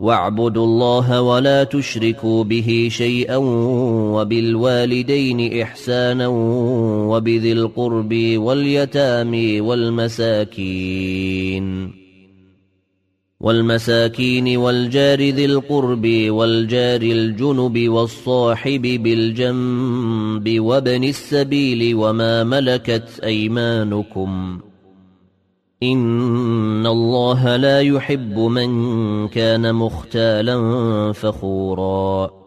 واعبدوا الله ولا تشركوا به شيئا وبالوالدين إحسانا وبذي القرب واليتامى والمساكين والمساكين والجار ذي القرب والجار الجنب والصاحب بالجنب وابن السبيل وما ملكت أيمانكم ان الله لا يحب من كان مختالا فخورا